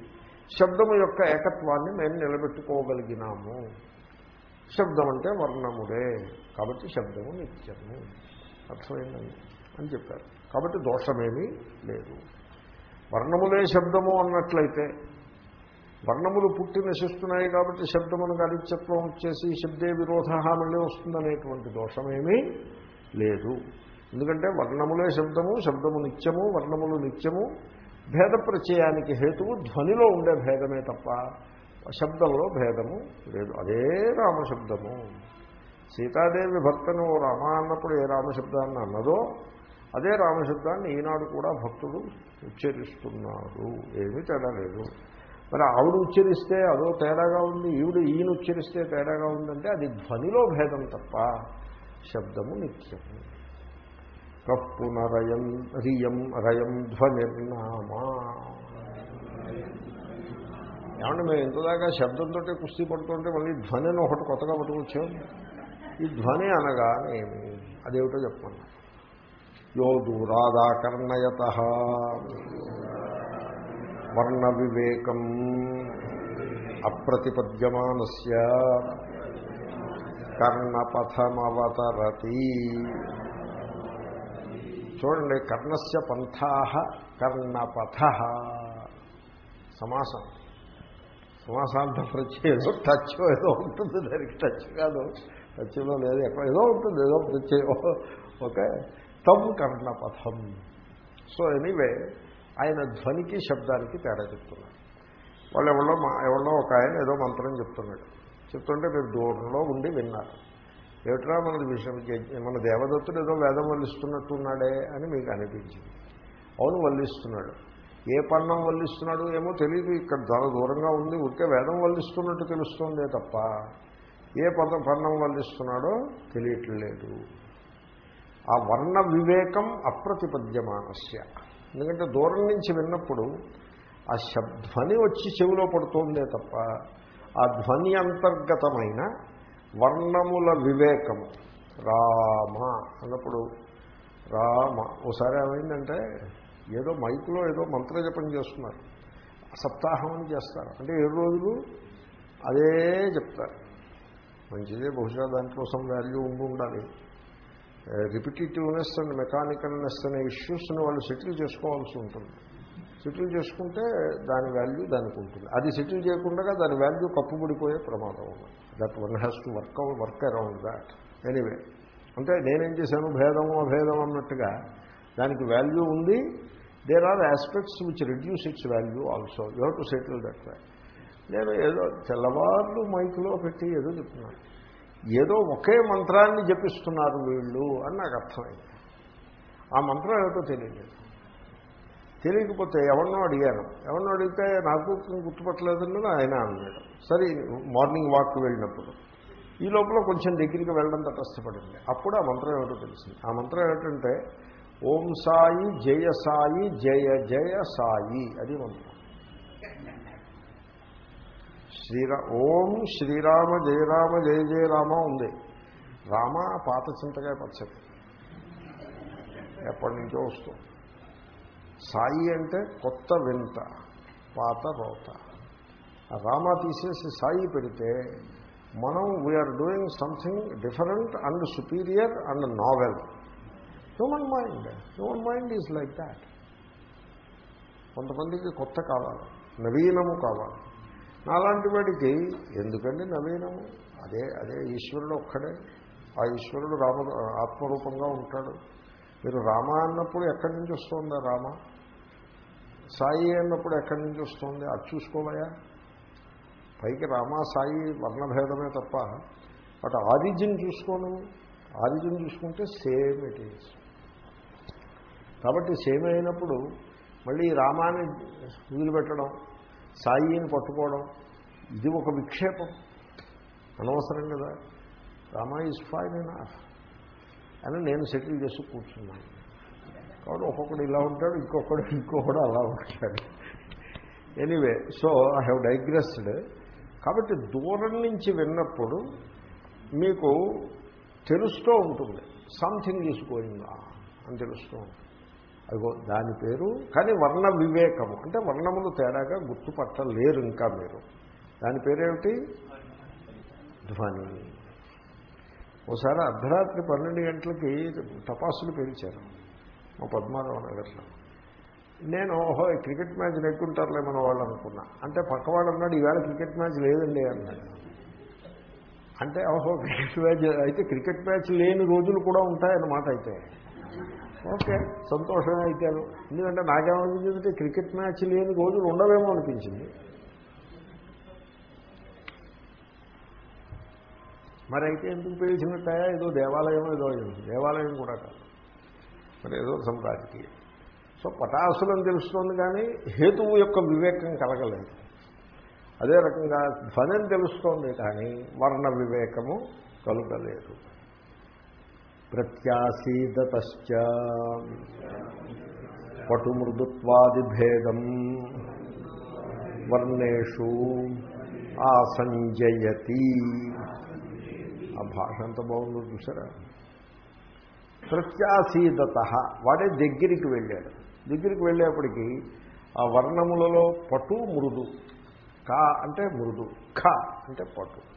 శబ్దము యొక్క ఏకత్వాన్ని మేము నిలబెట్టుకోగలిగినాము. శబ్దం అంటే వర్ణముడే కాబట్టి శబ్దము నిత్యము. అర్థమైందండి? అని చెప్పారు. కాబట్టి దోషమేమీ లేదు. వర్ణములే శబ్దము అన్నట్లయితే వర్ణములు పుట్టి నశిస్తున్నాయి కాబట్టి శబ్దమునకు అనిత్యత్వం వచ్చేసి శబ్దే విరోధ మళ్ళీ వస్తుందనేటువంటి దోషమేమీ లేదు. ఎందుకంటే వర్ణములే శబ్దము శబ్దము నిత్యము వర్ణములు నిత్యము భేద ప్రచయానికి హేతువు ధ్వనిలో ఉండే భేదమే తప్ప శబ్దంలో భేదము లేదు. అదే రామశబ్దము. సీతాదేవి భక్తను ఓ రామ అన్నప్పుడు ఏ రామశబ్దాన్ని అన్నదో అదే రామశబ్దాన్ని ఈనాడు కూడా భక్తుడు ఉచ్చరిస్తున్నాడు ఏమీ తేడా లేదు. మరి ఆవిడ ఉచ్చరిస్తే అదో తేడాగా ఉంది ఈవిడ ఈయన ఉచ్చరిస్తే తేడాగా ఉందంటే అది ధ్వనిలో భేదం తప్ప శబ్దము నిత్యము. కప్పునరయం రియం రయం ధ్వనిర్నామా. ఏమంటే మేము ఇంతదాకా శబ్దంతో కుస్తీ పడుతుంటే మళ్ళీ ధ్వనిని ఒకటి కొత్తగా పట్టుకొచ్చాం. ఈ ధ్వని అనగా అదేమిటో చెప్పండి. యో దూరాదాకర్ణయత వర్ణ వివేకం అప్రతిపద్యమానస్య కర్ణపథమవతరతి చూడండి కర్ణస్య పంథా కర్ణపథ. సమాసం. సమాసాంతం ప్రత్యయం ఏదో టచ్ ఏదో ఉంటుంది దానికి. టచ్ కాదు. టచ్లో లేదు ఎక్కడ ఏదో ఉంటుంది ఏదో ప్రత్యయం. ఓకే. తమ్ కర్ణపథం సో ఎనీవే ఆయన ధ్వనికి శబ్దానికి తేడా చెప్తున్నారు. వాళ్ళు ఎవరో ఎవరో ఒక ఆయన ఏదో మంత్రం చెప్తున్నాడు. చెప్తుంటే మీరు దూరంలో ఉండి విన్నారు. ఏమిట్రా మన విషయం? మన దేవదత్తుడు ఏదో వేదం వల్లిస్తున్నట్టున్నాడే అని మీకు అనిపించింది. అవును వల్లిస్తున్నాడు. ఏ పన్నం వల్లిస్తున్నాడు ఏమో తెలియదు ఇక్కడ చాలా దూరంగా ఉంది. ఊరికే వేదం వల్లిస్తున్నట్టు తెలుస్తుందే తప్ప ఏ పదం పన్నం వల్లిస్తున్నాడో తెలియట్లేదు. ఆ వర్ణ వివేకం అప్రతిపద్యమానస్య. ఎందుకంటే దూరం నుంచి విన్నప్పుడు ఆ శబ్ధ్వని వచ్చి చెవిలో పడుతోందే తప్ప ఆ ధ్వని అంతర్గతమైన వర్ణముల వివేకము రామ అన్నప్పుడు రామ. ఓసారి ఏమైందంటే ఏదో మైకులో ఏదో మంత్రజపం చేస్తున్నారు. సప్తాహం అని చేస్తారు. అంటే ఏడు రోజులు అదే చెప్తారు. మంచిదే బహుశా దాంట్లోసం వాల్యూ ఉండి ఉండాలి. రిపిటేటివ్నెస్ అండ్ మెకానికల్నెస్ అనే ఇష్యూస్ని వాళ్ళు సెటిల్ చేసుకోవాల్సి ఉంటుంది. సెటిల్ చేసుకుంటే దాని వాల్యూ దానికి ఉంటుంది. అది సెటిల్ చేయకుండా దాని వాల్యూ కప్పుబడిపోయే ప్రమాదం ఉంది. That one has to work work around that anyway అంటే నేనేం చేశాను? భేదం అభేదం అన్నట్టుగా దానికి వాల్యూ ఉంది. There are aspects which reduce its value also you have to settle that నేను ఏదో తెల్లవార్లు మైక్లో పెట్టి ఏదో చెప్తున్నాను. ఏదో ఒకే మంత్రాన్ని జపిస్తున్నారు వీళ్ళు అని నాకు అర్థమైంది. ఆ మంత్రం ఏమిటో తెలియలేదు. తెలియకపోతే ఎవరినో అడిగాను. ఎవరినో అడిగితే నాకు గుర్తుపట్టలేదని ఆయన అన్నాడు. సరే మార్నింగ్ వాక్ వెళ్ళినప్పుడు. ఈ లోపల కొంచెం దగ్గరికి వెళ్ళడం తటస్థపడింది. అప్పుడు ఆ మంత్రం ఏమిటో తెలిసింది. ఆ మంత్రం ఏమిటంటే ఓం సాయి జయ సాయి జయ జయ సాయి అది మంత్రం. శ్రీరా ఓం శ్రీరామ జయరామ జయ జయ రామ ఉంది. రామ పాత చింతకాయ పచ్చడి. ఎప్పటి నుంచో వస్తుంది. సాయి అంటే కొత్త వింత పాత రోత. రామ తీసేసి సాయి పెడితే మనం we are doing something different and superior and novel human mind human mind is like that కొంతమందికి కొత్త కావాలి నవీనము కావాలి. నాలాంటి వాడికి ఎందుకండి నవీనము? అదే అదే ఈశ్వరుడు ఒక్కడే. ఆ ఈశ్వరుడు రామ ఆత్మరూపంగా ఉంటాడు. మీరు రామ అన్నప్పుడు ఎక్కడి నుంచి వస్తుందా రామ? సాయి అన్నప్పుడు ఎక్కడి నుంచి వస్తుంది? అది చూసుకోవయా పైకి రామ సాయి వర్ణభేదమే తప్ప. అటు ఆరిజిన్ చూసుకోను. ఆరిజిన్ చూసుకుంటే సేమ్ ఇట్ ఈజ్ కాబట్టి సేమ్ అయినప్పుడు మళ్ళీ రామాన్ని వదిలిపెట్టడం సాయిని పట్టుకోవడం ఇది ఒక విక్షేపం. అనవసరం కదా. రామా ఈజ్ ఫైన్ ఎనఫ్ అని నేను సెటిల్ చేసి కూర్చున్నాను. కాబట్టి ఒక్కొక్కడు ఇలా ఉంటాడు ఇంకొకడు ఇంకొకడు అలా ఉంటాడు. Anyway so I have digressed కాబట్టి దూరం నుంచి విన్నప్పుడు మీకు తెలుస్తూ ఉంటుంది. సంథింగ్ ఈజ్ గోయింగ్ అని తెలుస్తూ ఉంటుంది. అదిగో దాని పేరు కానీ వర్ణ వివేకము. అంటే వర్ణములు తేడాగా గుర్తుపట్టలేరు ఇంకా మీరు. దాని పేరేమిటి? ధ్వని. ఒకసారి అర్ధరాత్రి పన్నెండు గంటలకి తపాసులు పెంచారు మా పద్మారావు నగర్లో. నేను ఓహో క్రికెట్ మ్యాచ్ నెక్కుంటారులే మన వాళ్ళు అనుకున్నా. అంటే పక్కవాడు అన్నాడు ఈవేళ క్రికెట్ మ్యాచ్ లేదండి అన్నాడు. అంటే ఓహో క్రికెట్ మ్యాచ్ అయితే క్రికెట్ మ్యాచ్ లేని రోజులు కూడా ఉంటాయన్నమాట అయితే. ఓకే సంతోషమే అయిపోయాను ఎందుకంటే నాకేమనిపించిందంటే క్రికెట్ మ్యాచ్ లేని రోజులు ఉండవేమో అనిపించింది. మరి అయితే ఎందుకు పిలిచినట్టయా? ఏదో దేవాలయం ఏదో దేవాలయం కూడా కాదు. మరి ఏదో some రాజకీయం. సో పటాసులని తెలుస్తోంది కానీ హేతువు యొక్క వివేకం కలగలేదు. అదే రకంగా ధ్వని తెలుస్తోంది కానీ వర్ణ వివేకము కలగలేదు. ప్రత్యాసీదతశ్చ. పటుమృదుత్వాదిభేదం వర్ణేషు ఆసంజయతి. ఆ భాష ఎంత బాగుందో చూసారా? ప్రత్యాసీదత. వాడే దగ్గరికి వెళ్ళాడు. దగ్గరికి వెళ్ళేప్పటికీ ఆ వర్ణములలో పటు మృదు. కా అంటే మృదు. ఖ అంటే పటు.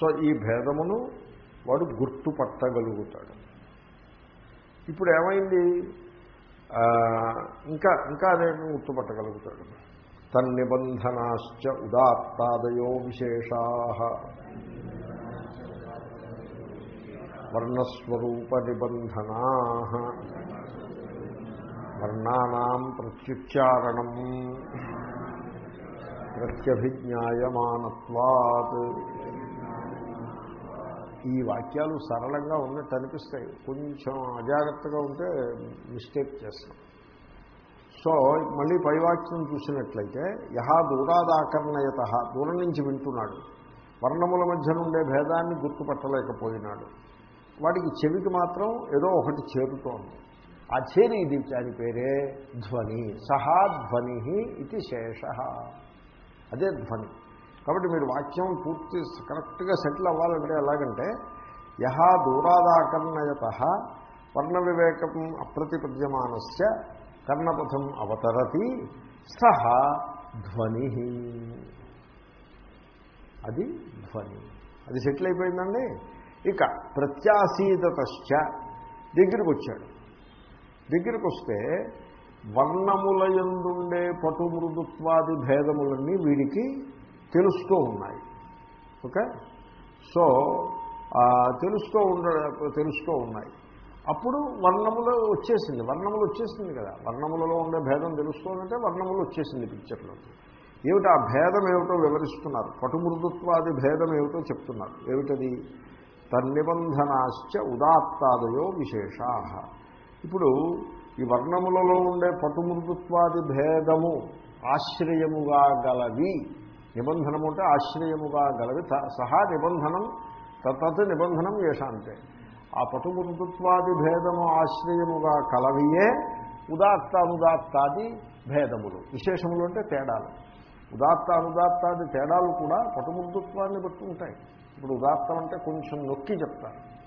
సో ఈ భేదమును వాడు గుర్తుపట్టగలుగుతాడు. ఇప్పుడు ఏమైంది? ఇంకా ఇంకా అదేమి గుర్తుపట్టగలుగుతాడు? తన్నిబంధనాశ్చ ఉదాత్తాదయో విశేషా. వర్ణస్వరూప నిబంధనా. వర్ణానాం ప్రత్యుచ్చారణం. ప్రత్యభిజ్ఞాయమానత్వాత్. ఈ వాక్యాలు సరళంగా ఉన్నట్టు అనిపిస్తాయి. కొంచెం అజాగ్రత్తగా ఉంటే మిస్టేక్ చేస్తాం. సో మళ్ళీ పైవాక్యం చూసినట్లయితే యహా దూరాదాకర్ణయత దూరం నుంచి వింటున్నాడు. వర్ణముల మధ్య నుండే భేదాన్ని గుర్తుపట్టలేకపోయినాడు. వాటికి చెవికి మాత్రం ఏదో ఒకటి చేరుతోంది. ఆ చేరి ఇది దాని పేరే ధ్వని. సహా ధ్వని ఇది శేష. అదే ధ్వని. కాబట్టి మీరు వాక్యం పూర్తి కరెక్ట్గా సెటిల్ అవ్వాలంటే ఎలాగంటే యహా దూరాదాకర్ణయత వర్ణ వివేకం అప్రతిపద్యమానస్య కర్ణపథం అవతరతి సహ ధ్వని. అది ధ్వని. అది సెటిల్ అయిపోయిందండి? ఇక ప్రత్యాసీదతశ్చ దగ్గరికి వచ్చాడు దగ్గరికి వస్తే వర్ణముల పటు మృదుత్వాది భేదములన్నీ వీడికి తెలుస్తూ ఉన్నాయి. ఓకే? సో తెలుస్తూ ఉండ తెలుస్తూ ఉన్నాయి. అప్పుడు వర్ణములు వచ్చేసింది. వర్ణములు వచ్చేసింది కదా. వర్ణములలో ఉండే భేదం తెలుస్తోందంటే వర్ణములు వచ్చేసింది పిక్చర్లో ఏమిటి ఆ భేదం ఏమిటో వివరిస్తున్నారు? పటుమృదుత్వాది భేదం ఏమిటో చెప్తున్నారు. ఏమిటది? తన్నిబంధనాశ్చ ఉదాత్తాదయో విశేషా. ఇప్పుడు ఈ వర్ణములలో ఉండే పటుమృదుత్వాది భేదము ఆశ్రయముగా గలవి నిబంధనము అంటే ఆశ్రయముగా గలవి. త- సహా నిబంధనం తత్ నిబంధనం ఏషాంతే ఆ పటుమృతుత్వాది భేదము ఆశ్రయముగా కలవియే ఉదాత్త అనుదాత్తాది భేదములు. విశేషములు అంటే తేడాలు. ఉదాత్త అనుదాత్తాది తేడాలు కూడా పటుమృతుత్వాన్ని బట్టి ఉంటాయి. ఇప్పుడు ఉదాత్తం అంటే కొంచెం నొక్కి చెప్తారు.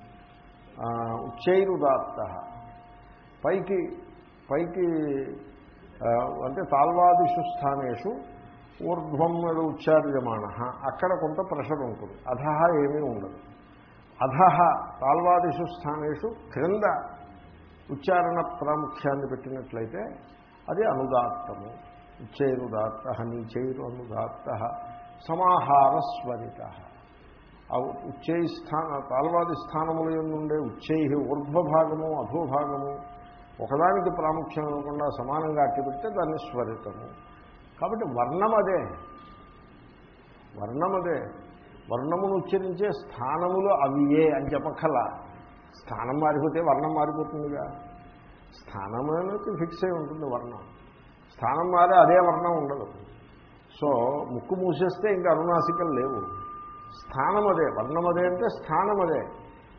ఉచ్చైరుదాత్త పైకి పైకి అంటే తాల్వాదిషు స్థానేషు ఊర్ధ్వం మీద ఉచ్చార్యమాణ. అక్కడ కొంత ప్రెషర్ ఉంటుంది. అధహ ఏమీ ఉండదు. అధహ తాల్వాదిషు స్థానేషు క్రింద ఉచ్చారణ ప్రాముఖ్యాన్ని పెట్టినట్లయితే అది అనుదాత్తము. ఉచ్చైరుదాత్త నీచైరు అనుదాత్త సమాహార స్వరిత ఆ ఉచ్చై స్థాన తాల్వాది స్థానముల నుండే ఉచ్చై ఊర్ధ్వభాగము అధోభాగము. ఒకదానికి ప్రాముఖ్యం ఇవ్వకుండా సమానంగా అట్టి పెడితే దాన్ని స్వరితము. కాబట్టి వర్ణం అదే. వర్ణం అదే. వర్ణమును ఉచ్చరించే స్థానములు అవియే అని చెప్పక్కల. స్థానం మారిపోతే వర్ణం మారిపోతుందిగా. స్థానం అనేది ఫిక్స్ అయి ఉంటుంది వర్ణం. స్థానం మారే అదే వర్ణం ఉండదు. సో ముక్కు మూసేస్తే ఇంకా అనునాసికలు లేవు. స్థానం అదే. వర్ణం అదే అంటే స్థానం అదే.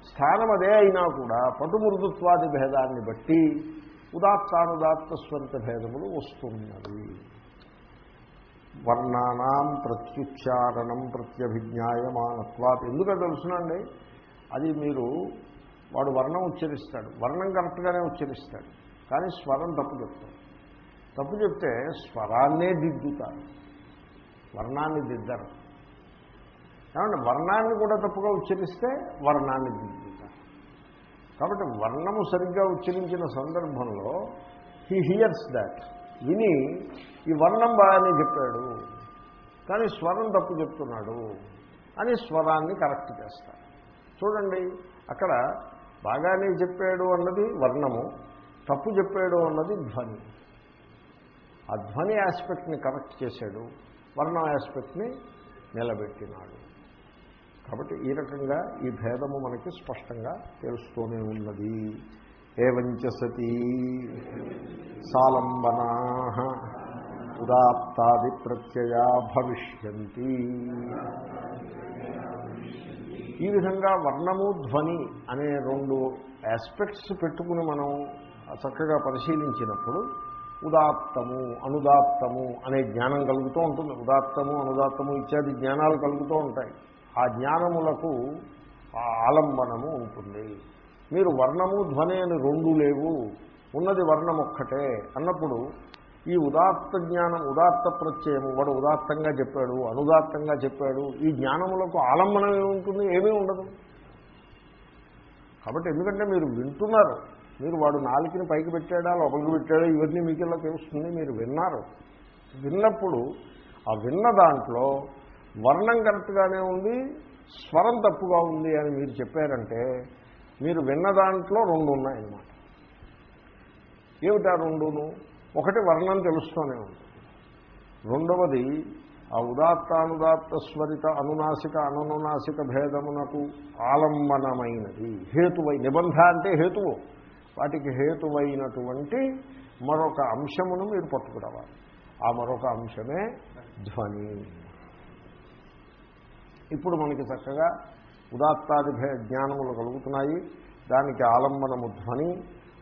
స్థానం అదే అయినా కూడా పటుమృదుత్వాది భేదాన్ని బట్టి ఉదాత్తానుదాత్త స్వంత భేదములు వస్తున్నది వర్ణానాం ప్రత్యుచ్చారణం ప్రత్యభిజ్ఞాయమానత్వాత్. ఎందుకంటే తెలుసునండి? అది మీరు వాడు వర్ణం ఉచ్చరిస్తాడు. వర్ణం కరెక్ట్గానే ఉచ్చరిస్తాడు. కానీ స్వరం తప్పు చెప్తాడు. తప్పు చెప్తే స్వరాన్నే దిద్దుతారు. వర్ణాన్ని దిద్దరు. ఏమంటే వర్ణాన్ని కూడా తప్పుగా ఉచ్చరిస్తే వర్ణాన్ని దిద్దుతారు. కాబట్టి వర్ణము సరిగ్గా ఉచ్చరించిన సందర్భంలో హీ హియర్స్ దాట్ విని ఈ వర్ణం బాగానే చెప్పాడు. కానీ స్వరం తప్పు చెప్తున్నాడు అని స్వరాన్ని కరెక్ట్ చేస్తారు చూడండి అక్కడ బాగానే చెప్పాడు అన్నది వర్ణము తప్పు చెప్పాడు అన్నది ధ్వని. ఆ ధ్వని ఆస్పెక్ట్ని కరెక్ట్ చేశాడు వర్ణం ఆస్పెక్ట్ని నిలబెట్టినాడు. కాబట్టి ఈ రకంగా ఈ భేదము మనకి స్పష్టంగా తెలుస్తూనే ఉన్నది. ఏవంచ సతీ సాలంబనా ఉదాత్తాది ప్రత్యయా భవిష్యంతి. ఈ విధంగా వర్ణము ధ్వని అనే రెండు ఆస్పెక్ట్స్ పెట్టుకుని మనం చక్కగా పరిశీలించినప్పుడు ఉదాత్తము అనుదాత్తము అనే జ్ఞానం కలుగుతూ ఉంటుంది. ఉదాత్తము అనుదాత్తము ఇత్యాది జ్ఞానాలు కలుగుతూ ఉంటాయి. ఆ జ్ఞానములకు ఆ ఆలంబనము ఉంటుంది. మీరు వర్ణము ధ్వని అని రెండు లేవు. ఉన్నది వర్ణం ఒక్కటే అన్నప్పుడు ఈ ఉదాత్త జ్ఞానం ఉదాత్త ప్రత్యయము వాడు ఉదాత్తంగా చెప్పాడు అనుదాత్తంగా చెప్పాడు ఈ జ్ఞానములకు ఆలంబనం ఏముంటుంది ఏమీ ఉండదు. కాబట్టి ఎందుకంటే మీరు వింటున్నారు. మీరు వాడు నాలుకని పైకి పెట్టాడా లోపలికి పెట్టాడా ఇవన్నీ మీకు ఇలా తెలుస్తుంది మీరు విన్నారు. విన్నప్పుడు ఆ విన్న దాంట్లో వర్ణం కరెక్ట్గానే ఉంది స్వరం తప్పుగా ఉంది అని మీరు చెప్పారంటే మీరు విన్న దాంట్లో రెండు ఉన్నాయన్నమాట. ఏమిటా రెండును? ఒకటి వర్ణం తెలుస్తూనే ఉంది. రెండవది ఆ ఉదాత్తానుదాత్త స్వరిత అనునాసిక అననునాసిక భేదమునకు ఆలంబనమైనది. హేతువై నిబంధ అంటే హేతువు. వాటికి హేతువైనటువంటి మరొక అంశమును మీరు పట్టుకురావాలి. ఆ మరొక అంశమే ధ్వని. ఇప్పుడు మనకి చక్కగా ఉదాత్తాది జ్ఞానములు కలుగుతున్నాయి. దానికి ఆలంబనము ధ్వని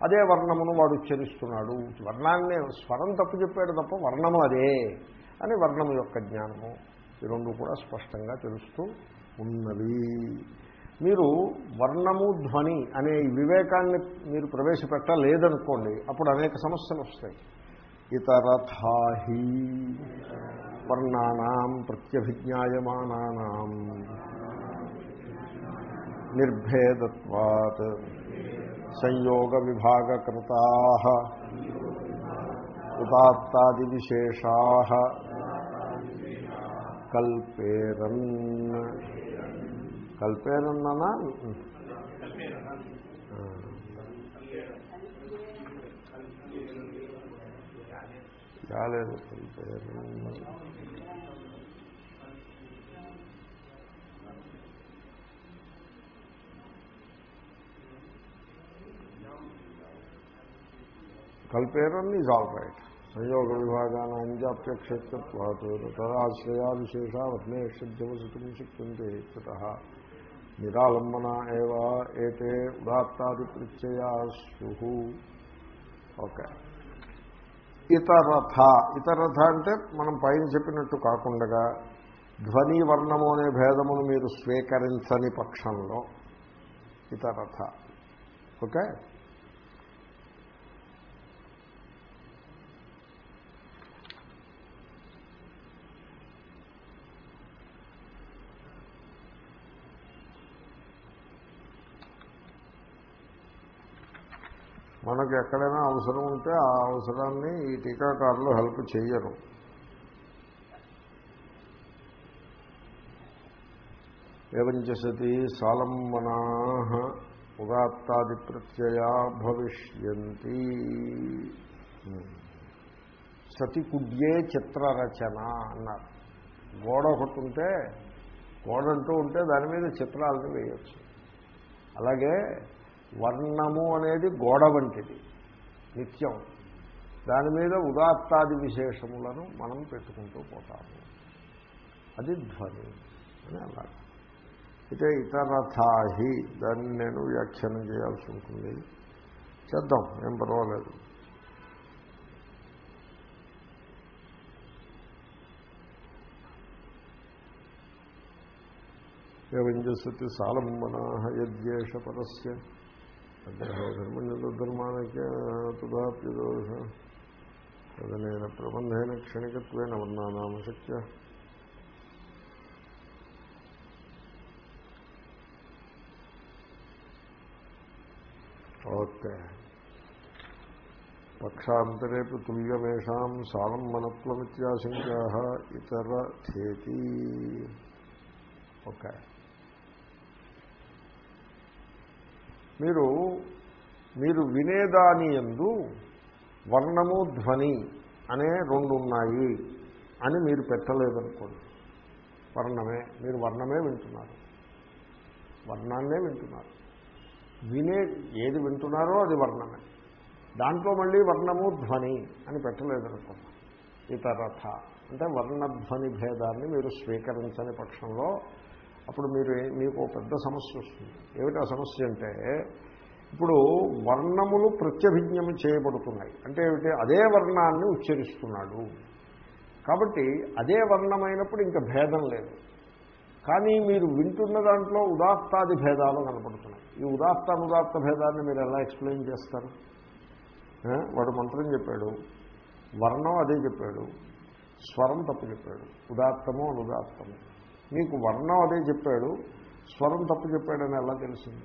అదే వర్ణమును వాడు ఉచ్చరిస్తున్నాడు. వర్ణాన్ని స్వరం తప్పు చెప్పాడు తప్ప వర్ణము అదే అని వర్ణము యొక్క జ్ఞానము. ఈ రెండు కూడా స్పష్టంగా తెలుస్తూ ఉన్నవి. మీరు వర్ణము ధ్వని అనే వివేకాన్ని మీరు ప్రవేశపెట్టలేదనుకోండి అప్పుడు అనేక సమస్యలు వస్తాయి. ఇతరథాహి వర్ణానాం ప్రత్యభిజ్ఞాయమానానాం. నిర్భేదత్వాత్ సంయోగ విభాగకృతా ఉదాత్తాది విశేషా కల్పేరన్ కల్పేరన్నా రాలేదు కల్పేరన్. కల్పేరన్ ఈజ్ ఆల్ రైట్ సంయోగ విభాగానాంజాప్యక్షత్వాత్ తదాశ్రయా విశేష వర్ణేషద్యవసితుం శక్యంతే ఇత్యత. నిరాలంబన ఏవా ఏతే ఉదాత్తాది ప్రత్యయా స్యు ఓకే. ఇతరథ. ఇతరథ అంటే మనం పైన చెప్పినట్టు కాకుండా ధ్వని వర్ణము అనే భేదమును మీరు స్వీకరించని పక్షంలో ఇతరథ. ఓకే? మనకు ఎక్కడైనా అవసరం ఉంటే ఆ అవసరాన్ని ఈ టీకాకారులు హెల్ప్ చేయరు. ఏవంచసతి సాలంబనా ఉగాత్తాది ప్రత్యయా భవిష్యంతి. సతికుడ్యే చిత్రరచన అన్నారు. గోడ ఒకటి ఉంటే గోడ అంటూ ఉంటే దాని మీద చిత్రాలను వేయచ్చు. అలాగే వర్ణము అనేది గోడ వంటిది నిత్యం. దాని మీద ఉదాత్తాది విశేషములను మనం పెట్టుకుంటూ పోతాము. అది ధ్వని అని అన్నారు. అయితే ఇతరథాహి దాన్ని నేను వ్యాఖ్యానం చేయాల్సి ఉంటుంది. చేద్దాం ఏం పర్వాలేదు. ఏవంజసతి సాలంబనా యద్యేష పరస్య അദ്ദേഹം ധർമ്മനിർധർമാണ തുതാപ്യദോഷ തദനേന പ്രബന്ധേന ക്ഷണികത്വേന വർണ്ണാനാമശക്യ ഓക്കെ പക്ഷാന്തരെ തുല്യമേഷാം സാവന്മനത്വമിത്യാശങ്കാ ഇതരഥേതി ഓക്കെ మీరు మీరు వినేదాని ఎందు వర్ణము ధ్వని అనే రెండు ఉన్నాయి అని మీరు పెట్టలేదనుకోండి. వర్ణమే మీరు వర్ణమే వింటున్నారు. వర్ణాన్నే వింటున్నారు. వినే ఏది వింటున్నారో అది వర్ణమే. దాంట్లో మళ్ళీ వర్ణము ధ్వని అని పెట్టలేదనుకోండి. ఇతరథ అంటే వర్ణధ్వని భేదాన్ని మీరు స్వీకరించని పక్షంలో అప్పుడు మీరు మీకు ఒక పెద్ద సమస్య వస్తుంది. ఏమిటా ఆ సమస్య అంటే ఇప్పుడు వర్ణములు ప్రత్యభిజ్ఞం చేయబడుతున్నాయి. అంటే ఏమిటి? అదే వర్ణాన్ని ఉచ్చరిస్తున్నాడు. కాబట్టి అదే వర్ణమైనప్పుడు ఇంకా భేదం లేదు. కానీ మీరు వింటున్న దాంట్లో ఉదాత్తాది భేదాలు కనపడుతున్నాయి. ఈ ఉదాత్తానుదాత్త భేదాన్ని మీరు ఎలా ఎక్స్ప్లెయిన్ చేస్తారు? వాడు మంత్రం చెప్పాడు. వర్ణం అదే చెప్పాడు. స్వరం తప్పు చెప్పాడు. ఉదాత్తము అనుదాత్తము. మీకు వర్ణం అదే చెప్పాడు స్వరం తప్పు చెప్పాడని ఎలా తెలిసింది?